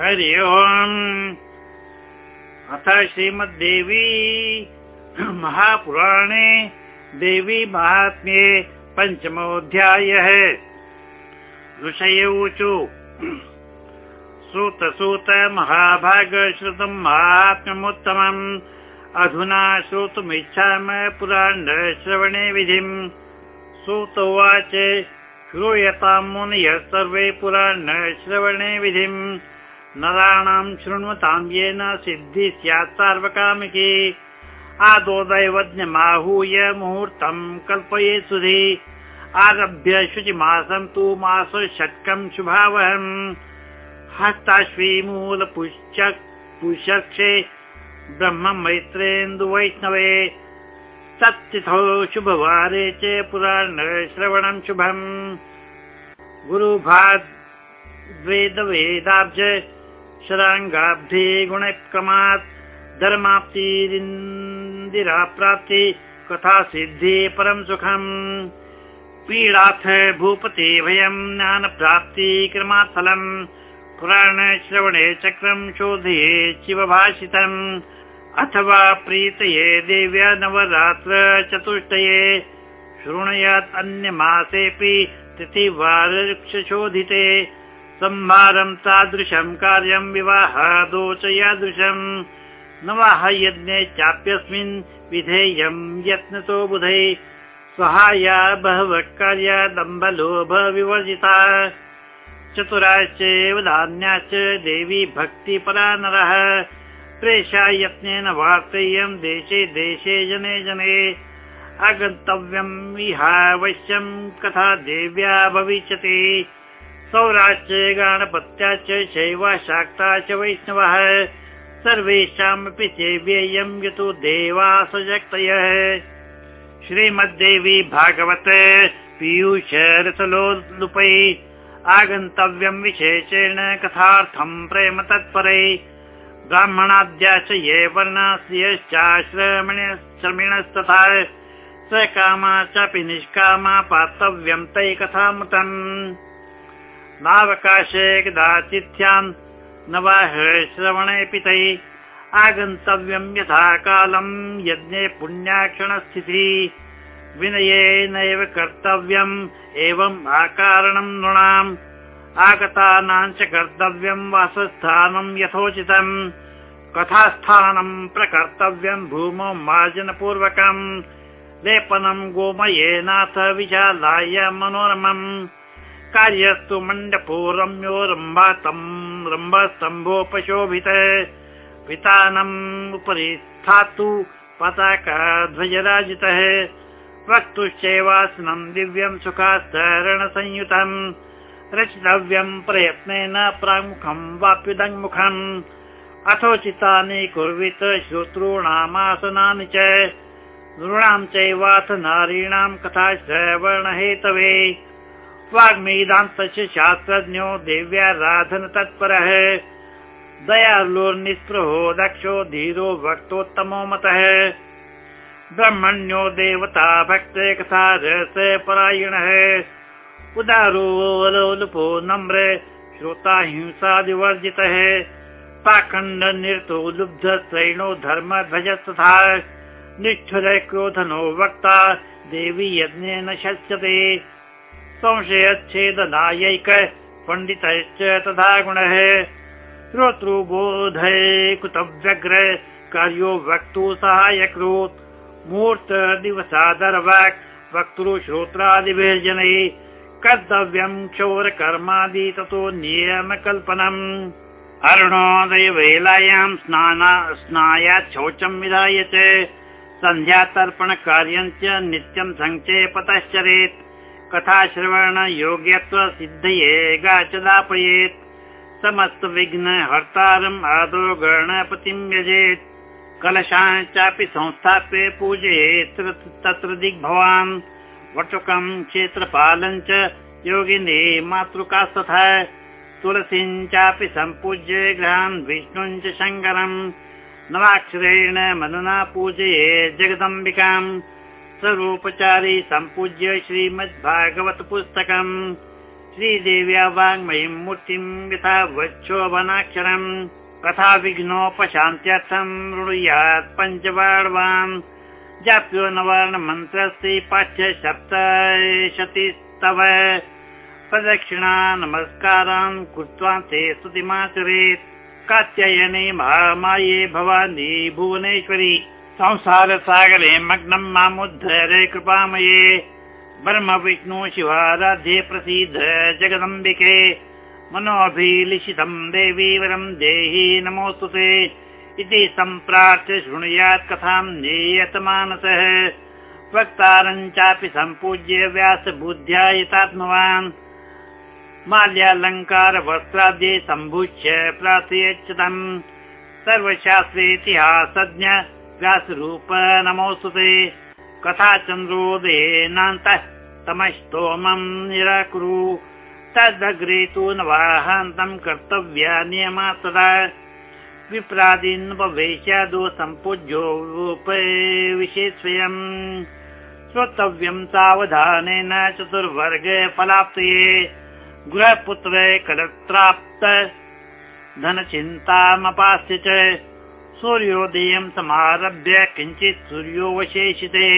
हरि ओम्। अथ श्रीमद्देवी महापुराणे देवी महात्म्ये पञ्चमोऽध्यायः। ऋषय ऊचु। सूत सूत महाभाग श्रुतम् महात्म्यमुत्तमम्। अधुना श्रोतुमिच्छाम पुराण श्रवणे विधिम्। सूत उवाच श्रूयतां मुनयः सर्वे पुराण श्रवणे विधिम् नराणां शृण्वतां येन सिद्धि स्यात् सार्वकामिकी। दैवज्ञमाहूय मुहूर्तं कल्पये सुधि आरभ्य शुचिमासं तु मास षट्कं शुभावहम्। पुषक्षे ब्रह्म मैत्रेन्दुवैष्णवे तत्तिथौ शुभवारे च पुराण श्रवणं शुभम्। गुरुभाद् वेदवेदाब्ज शराङ्गाब्धे गुणक्रमात् कथा सिद्धि परं सुखम्। पीडाथ भूपते भयम् ज्ञानप्राप्ति क्रमात् फलम् पुराणश्रवणे चक्रं शोधये शिवभाषितम्। अथवा प्रीतये देव्या नवरात्र चतुष्टये शृणुयात् अन्यमासेऽपि तिथिवारक्षशोधिते संहारं तादृशं कार्यं विवाहादोच यादृशम् नवाह यज्ञे चाप्यस्मिन् विधेयं यत्नतो बुधै। सहाया बहवः कार्या दम्बलोभ विवर्जिता। चतुराश्चैव धान्याश्च देवी भक्तिपरा नरः। प्रेषा यत्नेन वार्तेयं देशे देशे जने जने। आगन्तव्यम् विहावश्यं कथा देव्या भविष्यति सौराश्च गणपत्याश्च शैवा शाक्ता च वैष्णवः। सर्वेषामपि सेव्येयं यतो देवा सजक्तयः श्रीमद्देवी भागवत पीयूष रसलोलुपै आगन्तव्यं विशेषेण कथार्थं प्रेम तत्परै। ब्राह्मणाद्याश्च ये वर्णास्यश्चाश्रमणश्रमिणस्तथा स कामा चापि निष्कामा पातव्यं तै कथामृतम् नावकाशे कदाचित्यान् न वा श्रवणेऽपि तै आगन्तव्यं यथा कालं यज्ञे पुण्याक्षणस्थितिः। विनयेनैव कर्तव्यम् एवम् आकारणं नृणाम्। आगतानां च कर्तव्यं वासस्थानं यथोचितम्। कथास्थानं प्रकर्तव्यं भूमौ मार्जनपूर्वकम्। लेपनं गोमयेनाथ विशालाय मनोरमम् कार्यस्तु मण्डपो रम्यो रम्भातं रम्भस्तम्भोपशोभित। पितानम् उपरि स्थातु पताका ध्वजराजितः। वक्तुश्चैवासनं दिव्यं सुखास्तरणसंयुतम्। रचितव्यं प्रयत्नेन प्राङ्मुखं वाप्युदङ्मुखम्। अथोचितानि कुर्वित श्रोतॄणामासनानि च। नृणां चैवाथ नारीणां कथा श्रवणहेतवे वाग्मीदान्तस्य शास्त्रज्ञो देव्याराधन तत्परः। दयालुर्निःस्पृहो दक्षो धीरो भक्तोत्तमो मतः। ब्रह्मण्यो देवता भक्ते कथा रस परायणः। उदारो लोलुपो नम्र श्रोता हिंसादिवर्जितः पाखण्ड निरतो लुब्ध श्रैणो धर्म ध्वजस्तथा निष्ठुर क्रोधनो वक्ता देवी यज्ञेन शस्यते संशयच्छेदनायैक पण्डितश्च तथा गुणः श्रोतृबोधय कुतव्यग्र कार्यो वक्तु सहायकृत् मूर्त दिवसादरवाक् वक्तृ श्रोत्रादिभिर्जनैः कर्तव्यं क्षौरकर्मादि ततो नियमकल्पनम् अरुणोदय वेलायां स्नाना स्नायात् शौचं विधाय च सन्ध्यातर्पणकार्यं च नित्यं सङ्क्षेपतश्चरेत् कथाश्रवण योग्यत्व सिद्धये गा च दापयेत् समस्त विघ्न हर्तारम् आदौ गणपतिं यजेत्। कलशान् चापि संस्थाप्य पूजयेत्। तत्र दिग्भवान् वटुकं क्षेत्रपालं च योगिने मातृकास्तथा। तुलसीं चापि सम्पूज्य गृहान् विष्णुं च शङ्करम्। नवाक्षरेण मनना पूजये जगदम्बिकाम् सर्वोपचारी सम्पूज्य श्रीमद्भागवत पुस्तकम् श्रीदेव्या वाङ्मयीं मूर्तिं यथा वक्षोभनाक्षरम् कथा विघ्नोपशान्त्यर्थं रुणुयात् पञ्चवाड्वान् जाप्यो नवर्णमन्त्रस्य पाठ्य सप्तशतिस्तव। प्रदक्षिणा नमस्कारान् कृत्वा ते स्तुतिमाचरेत्। कात्यायने महामाये भवानी भुवनेश्वरी संसारसागरे मग्नं मामुद्धरे कृपामये। ब्रह्म विष्णु शिवाराध्ये प्रसीद जगदम्बिके। मनोऽभिलिषितं देवी वरं देहि नमोऽस्तु ते। इति सम्प्रार्थ्य शृणुयात् कथां नेयतमानसः वक्तारं चापि सम्पूज्य व्यासबुद्ध्या यतात्मवान् माल्यालङ्कार वस्त्राद्ये सम्भुज्य प्रार्थयच्च तम् सर्वशास्त्रेतिहासज्ञ व्यासरूप नमोऽस्तु ते कथा चन्द्रोदयेनान्तः तमस्तोमम् निराकुरु। तदग्रे तु न वाहान्तम् कर्तव्या नियमा तदा। विप्रादीन्पवेश्यादो सम्पूज्योपविशे स्वयम् श्रोतव्यम् सावधानेन चतुर्वर्ग फलाप्तये। गृहपुत्र कलत्राप्त धनचिन्तामपास्य च सूर्योदयं समारभ्य किञ्चित् सूर्योऽवशेषिते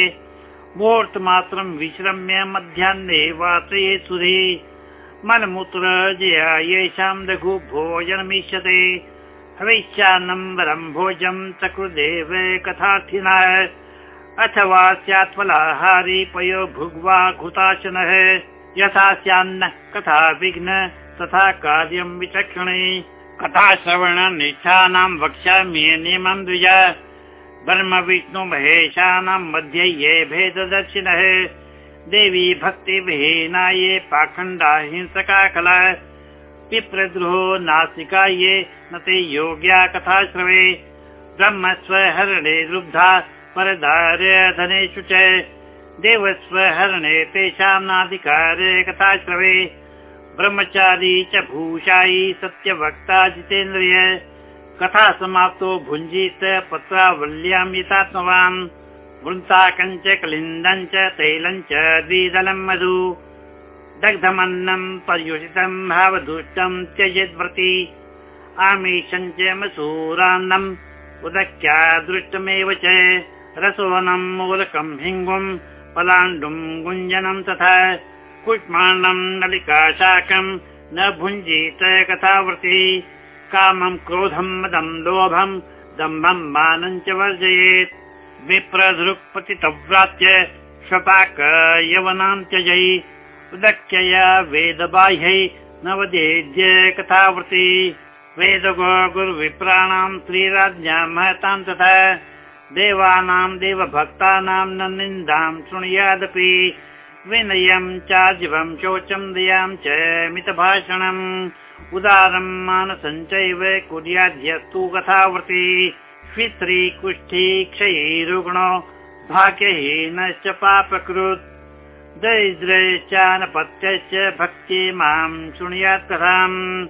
मुहूर्तमात्रं विश्रम्य मध्याह्ने वात्रये सुधि। मलमूत्र जया येषां लघु भोजनमिष्यते। वरं भोजं चकृदेव कथार्थिनः। अथवा स्यात् फलाहारी पयो भुग्वा घुताशनः। यथा स्यान्न कथा विघ्न तथा कार्यं विचक्षणे कथा श्रवण निष्ठानां वक्ष्यामि नियमं द्विज। ब्रह्म विष्णु महेशानां मध्ये ये भेददर्शिनः। देवी भक्तिविहीना ये पाखण्डा हिंसका कला। नासिका ये न ते योग्या कथा श्रवे ब्रह्मस्वहरणे रुब्धा परदार्य च। देवस्वहरणे तेषां नाधिकारे कथा श्रवे ब्रह्मचारी च भूषायी सत्यवक्ता जितेन्द्रिय कथा समाप्तो भुञ्जीत पत्रावल्यां यथात्मवान्। वृन्ताकञ्च कलिन्दं च तैलं च द्विदलं मधु। दग्धमन्नं पर्युषितं भावदुष्टं त्यजेद्व्रति च मसूरान्नम् उदक्या दृष्टमेव च। रसोनं मूलकं हिङ्गुं पलाण्डुं गुञ्जनं तथा कुष्माण्डं नलिका शाकं न भुञ्जीत कथावृति कामं क्रोधं मदं लोभं दम्भं मानं च वर्जयेत्। विप्रधृक्पतितव्रात्य स्वपाक यवनां त्यजै उदक्ष्यया वेदबाह्यै नवदेद्य कथावृति वेद गुरुविप्राणां श्रीराज्ञां महतां तथा देवानां देवभक्तानां न निन्दां शृणुयादपि विनयं चाजिवं शोचं च मितभाषणम्। उदारं मानसञ्चैव कुर्याद्यस्तु कथावृति श्वित्री कुष्ठी क्षयी रुग्णो भाग्यहीनश्च पापकृत्। दरिद्रश्चानपत्यश्च भक्ति मां शृणुयात् कथाम्।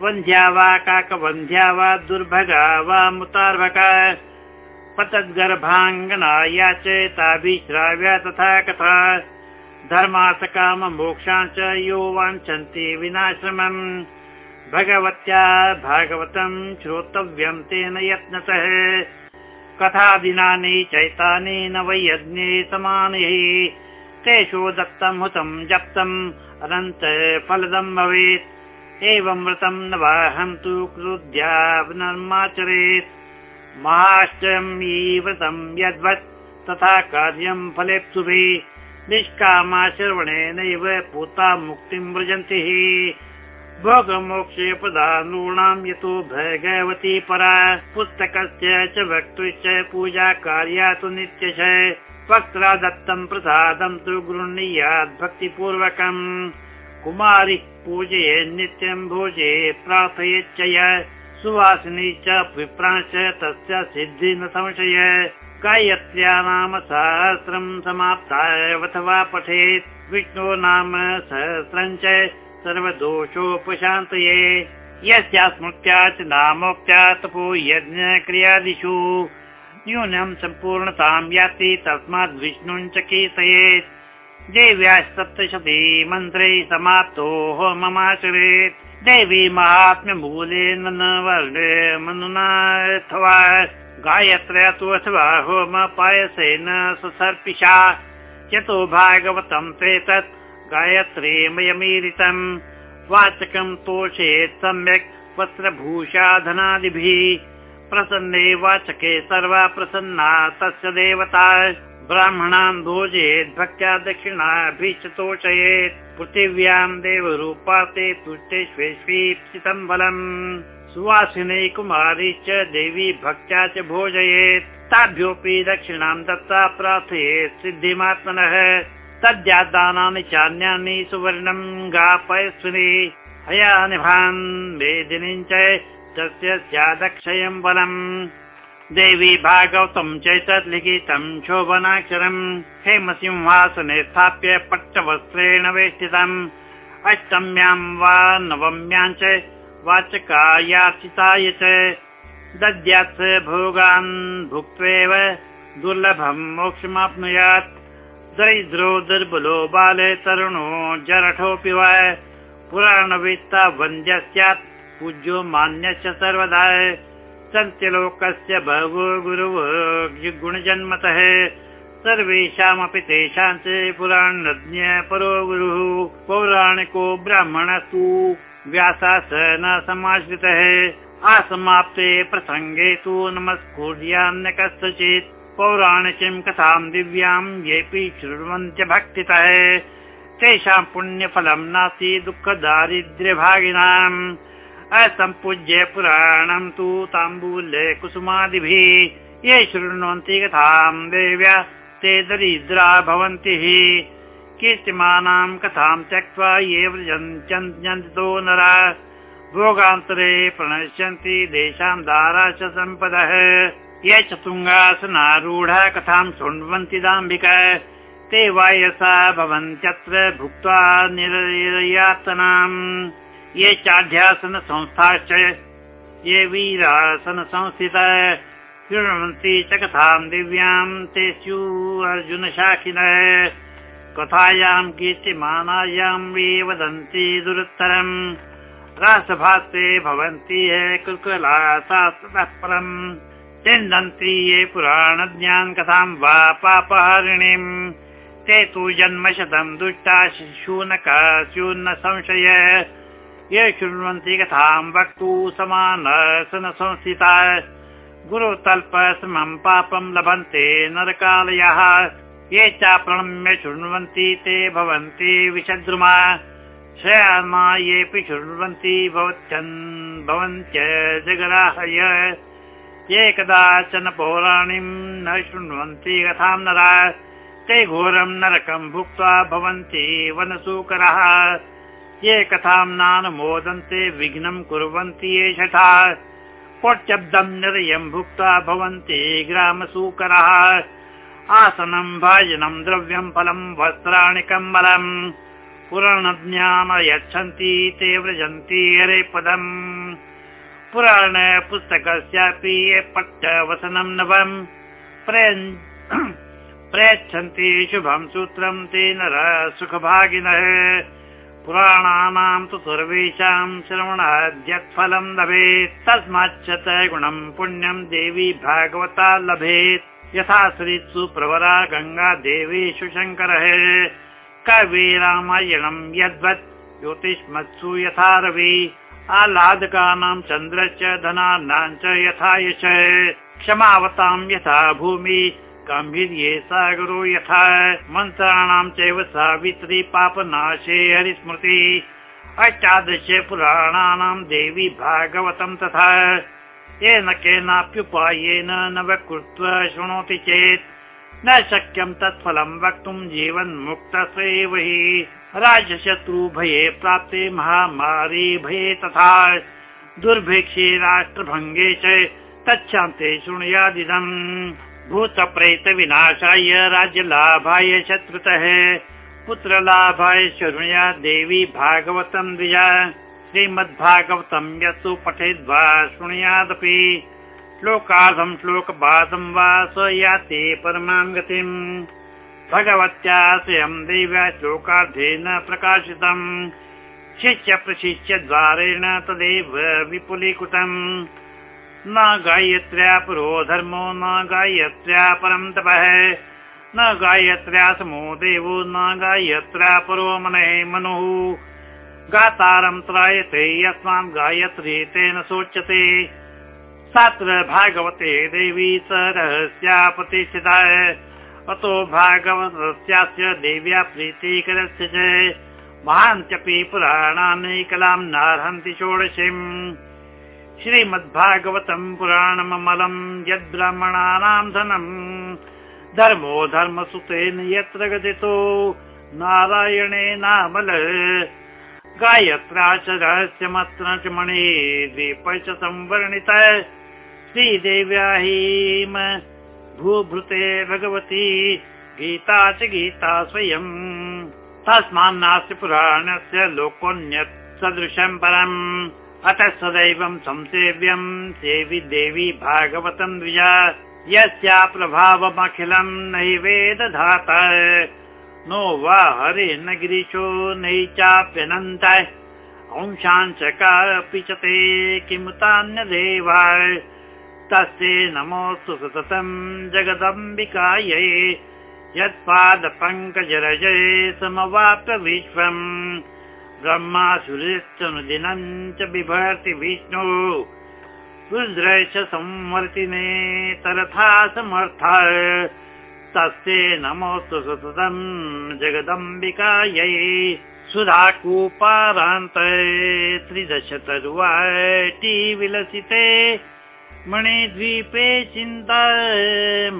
वन्ध्या वा काकवन्ध्या वा दुर्भगा वा मुतार्भका। पतद्गर्भाङ्गनाया च ताभिश्राव्या तथा कथा धर्मार्थकाममोक्षां च यो वाञ्छन्ति विनाश्रमम्। भगवत्या भागवतं श्रोतव्यं तेन यत्नतः कथादिनानि चैतानि न वै यज्ञे समानैः। तेषु दत्तं हुतं जप्तम् अनन्त फलदं भवेत्। एवं व्रतं न वाहं तु क्रुद्ध्या पुनर्माचरेत् महाष्टमी व्रतं यद्वत् तथा कार्यं फलेप्सुभिः निष्कामाश्रवणेनैव पूता मुक्तिं व्रजन्ति भोगमोक्षे प्रधानूणां यतो भगवती परा। पुस्तकस्य च वक्तुश्च पूजा कार्या तु नित्यश। वक्त्रा दत्तं प्रसादं तु गृह्णीयात् भक्तिपूर्वकम्। कुमारि पूजये नित्यं भोजे प्रार्थयेच्च सुवासिनी च विप्रांश्च तस्य सिद्धि न संशय गायत्र्या नाम सहस्रं समाप्तायथवा पठेत्। विष्णो नाम सहस्रं च सर्वदोषोपशान्तये। यस्या स्मृत्या च नामोक्त्या तपो यज्ञक्रियादिषु न्यूनं सम्पूर्णतां याति तस्मात् विष्णुञ्च कीर्तयेत्। देव्या सप्तशती मन्त्रे समाप्तो होममाचरेत्। देवी महात्म्यमूलेन न वर्णे मनुना अथवा गायत्र्या तु अथवा होम पायसेन सुसर्पिषा। यतो भागवतं त्वेतत् गायत्रीमयमीरितम्। वाचकं तोषेत् सम्यक् वस्त्रभूषाधनादिभिः प्रसन्ने वाचके सर्वा प्रसन्ना तस्य देवता। ब्राह्मणान् भोजेत् भक्त्या दक्षिणाभिः च तोषयेत्। पृथिव्यां देवरूपा ते तुष्टेष्वेष्वीप्सितं बलम् सुवासिने च देवी भक्त्या च भोजयेत्। ताभ्योऽपि दक्षिणां दत्ता प्रार्थयेत् सिद्धिमात्मनः। तद्यादानानि चान्यानि सुवर्णं गापयस्विनि। हयानिभान् वेदिनीं च तस्य स्यादक्षयं बलम् देवी भागवतं चैतत् लिखितं शोभनाक्षरम् हेमसिंहासने स्थाप्य पट्टवस्त्रेण वेष्टितम्। अष्टम्यां वा नवम्यां च वाचकायाचिताय च। दद्यात् भोगान् भुक्त्वेव दुर्लभं मोक्षमाप्नुयात्। दरिद्रो दुर्बलो बाले तरुणो जरठोऽपि वा। पुराणवित्ता वन्द्य स्यात् पूज्यो मान्यश्च सर्वदा। सन्त्यलोकस्य गुणजन्मतः सर्वेषामपि तेषां च पुराणज्ञ परो गुरुः। पौराणिको ब्राह्मणस्तु व्यासा स न समाश्रितः। असमाप्ते प्रसङ्गे तु नमस्कुर्यान्न कस्यचित् पौराणिकीं कथां दिव्यां येऽपि शृण्वन्त्य भक्तितः। तेषां पुण्यफलं नास्ति दुःखदारिद्र्यभागिनाम्। असम्पूज्य पुराणं तु ताम्बूल्य कुसुमादिभिः। ये शृण्वन्ति कथां देव्या ते दरिद्रा भवन्ति कीर्तिमानां कथां त्यक्त्वा ये व्रजन्तो नरा भोगान्तरे प्रणश्यन्ति देशां च सम्पदः। ये च तुङ्गासनारूढा कथां शृण्वन्ति दाम्बिका ते वायसा भवन्त्यत्र भुक्त्वा निरयातनाम्। ये चाध्यासन संस्थाश्च ये वीरासन संस्थिता शृण्वन्ति च कथां दिव्यां ते स्युः अर्जुन शाखिनः कथायां कीर्तिमानायां ये वदन्ति दुरुत्तरम्। रासभास्ते भवन्ति ये कुल्कुला परम् चिन्दन्ति ये पुराणज्ञान् कथां वा पापहरिणीम्। ते तु जन्मशतं दुष्टा शूनका स्यून्न संशय ये शृण्वन्ति कथां वक्तु समानसन संस्थिता गुरुतल्प समं पापं लभन्ते नरकालयः ये चाप्रणम्य शृण्वन्ति ते भवन्ति विषद्रुमा। शयामा येऽपि शृण्वन्ति भवत्यन् भवन्त्य जगराहय ये कदाचन पौराणिं न शृण्वन्ति कथां नरा। ते घोरं नरकं भुक्त्वा भवन्ति वनसूकरः। ये कथां नानुमोदन्ते विघ्नं कुर्वन्ति ये शठा। कोट्यब्दं निरयं भुक्त्वा भवन्ति ग्रामसूकरः आसनं भाजनं द्रव्यं फलं वस्त्राणि कम्बलम्। पुराणज्ञान यच्छन्ति ते व्रजन्ति हरे पदम् पुराण पुस्तकस्यापि ये पट्टवसनं नवम्। प्रयच्छन्ति शुभं सूत्रं ते नर सुखभागिनः। पुराणानां तु सर्वेषां श्रवणाद्यत्फलं लभेत्। तस्माच्च गुणं पुण्यं देवी भागवता लभेत् यथा श्रीत्सु प्रवरा गङ्गा देवीषु शङ्करः। कवि रामायणं यद्वत् ज्योतिष्मत्सु यथा रवि। आह्लादकानां चन्द्रश्च धनानां च यथा यश। क्षमावतां यथा भूमि गाम्भीर्ये सागरो यथा। मन्त्राणां चैव सावित्री पापनाशे हरिस्मृति। अष्टादश पुराणानां देवी भागवतं तथा येन केनाप्युपायेन न कृत्वा शृणोति चेत् न शक्यं तत्फलं वक्तुं जीवन्मुक्तस्यैव हि राजशत्रुभये प्राप्ते महामारी भये तथा दुर्भिक्षे राष्ट्रभङ्गे च तच्छान्ते शृणुयादिदम्। भूतप्रेतविनाशाय राज्यलाभाय शत्रुतः पुत्रलाभाय शृणुया देवी भागवतं द्विजा श्रीमद्भागवतं यत्सु पठेद्वा शृणुयादपि श्लोकार्धं श्लोकपादं वा स याति परमां गतिम् भगवत्या स्वयं देव्या श्लोकार्थेन प्रकाशितम् शिष्य प्रशिष्य द्वारेण तदेव विपुलीकृतम् न गायत्र्या पुरो धर्मो न गायत्र्या परं तपः। न गायत्र्या समो देवो न गायत्र्या परो मनः मनुः गातारं त्रायते यस्मान् गायत्री तेन सोच्यते। सात्र भागवते देवी स रहस्या प्रतिष्ठिता अतो भागवतस्यास्य देव्या प्रीतिकरस्य च। महान्त्यपि पुराणानि कलां नार्हन्ति षोडशीम्। श्रीमद्भागवतम् पुराणममलम् यद्ब्राह्मणानां धनम् धर्मो धर्मसुतेन यत्र गदितो नारायणेनामल गायत्रा च रहस्यमत्र च मणि च संवर्णित श्रीदेव्या हीम भूभृते भगवती गीता च गीता स्वयम् तस्मान्नास्य पुराणस्य लोकोऽन्यत् सदृशम् परम्। अतः सदैवम् संसेव्यम् सेवि देवी भागवतम् द्विजा। यस्या प्रभावमखिलम् नैवेद धाता नो वा हरे न गिरीशो नै चाप्यनन्त अंशांशकापि च ते किमुतान्यदेवाय। तस्यै नमोऽस्तु सततम् जगदम्बिकायै। यत्पादपङ्कजरजये समवाप्य विश्वम्। ब्रह्मासुरिश्चनुदिनम् च बिभर्ति विष्णु। रुद्र च संवर्तिने तरथा समर्था तस्यै नमोऽस्तु सततम् जगदम्बिकायै सुधाकूपारान्त त्रिदश तरुवाटी विलसिते मणिद्वीपे चिन्ता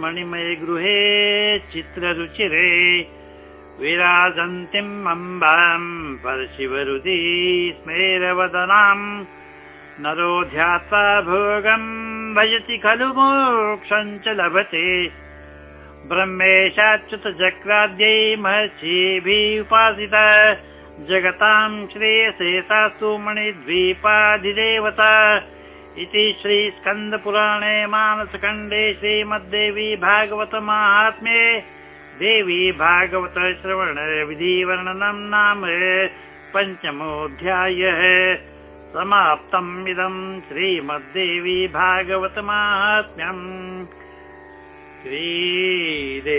मणिमय गृहे चित्ररुचिरे विराजन्तीम् अम्बाम् परशिवरुदि स्मेरवदनाम् नरो ध्यात्वा भोगम् भजति खलु मोक्षम् च लभते ब्रह्मेशाच्युत चक्राद्यै महर्षिभिः उपासिता। जगताम् श्रेयसे सास्तु मणिद्वीपाधिदेवता इति श्रीस्कन्दपुराणे मानसखण्डे श्रीमद्देवी भागवत माहात्म्ये देवी भागवत श्रवण विधिवर्णनम् नाम पञ्चमोऽध्यायः। समाप्तम् इदम् श्रीमद्देवी भागवत माहात्म्यम् श्रीदेव्यार्पणमस्तु